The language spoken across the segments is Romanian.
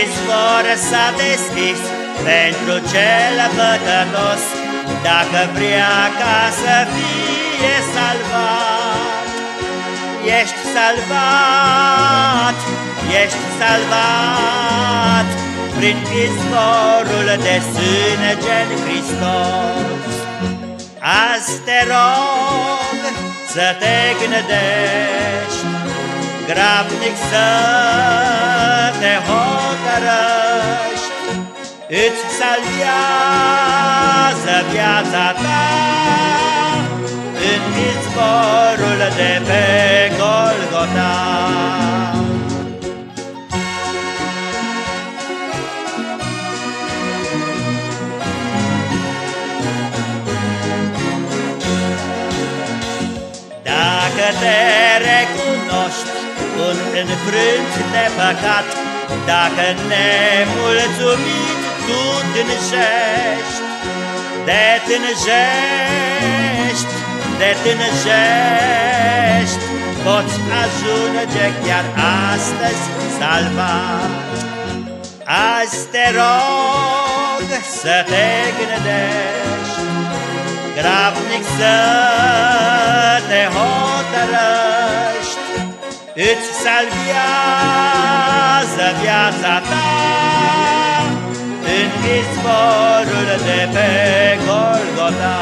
izvor s-a deschis pentru cel pătătos, dacă vrea ca să fie salvat. Ești salvat, ești salvat, prin izvorul de sânge în Hristos. Azi te rog să te gândești, grabnic să te hotărăști, Îți salvează viața ta în izvorul de pe Golgota. Dacă te recunoști un înfrânt de păcat, dacă nemulțumit tu tânjești, de tânjești, de tânjești, poți ajunge chiar astăzi salvat. Azi te rog să te gândești, grabnic să Îți salvează viața ta. În izvorul de pe Golgota.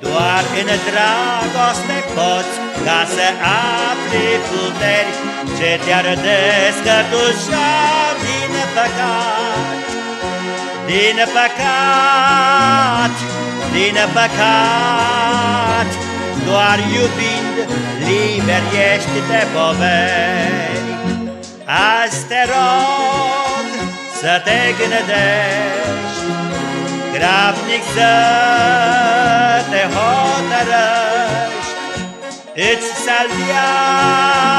Doar în dragoste poți ca să afli puteri Ce te-ar descătușa din păcat Din păcat, din păcat. Doar iubind liber ești de poveri. Azi te rog să te gândești Grabnic să te hotărăști Îți salvează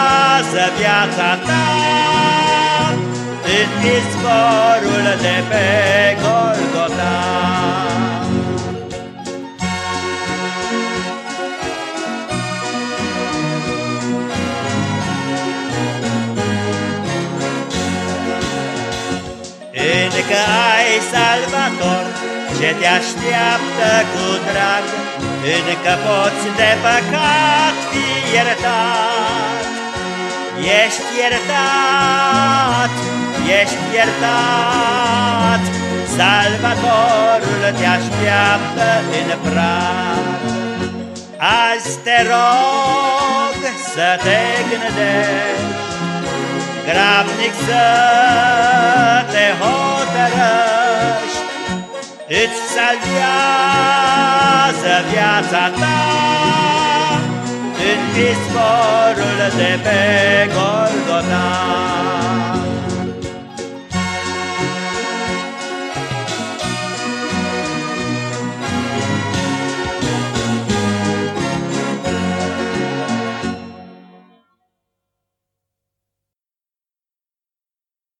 viața ta. În izvorul de pe Golgota. Încă ai salvator ce te așteaptă cu drag Încă poți de păcat fi iertat. Ești iertat, ești iertat. Salvatorul te așteaptă în prag. Azi te rog să te gândești Grabnic să te hotărăști Îți salvează viața ta. În izvorul de pe Golgota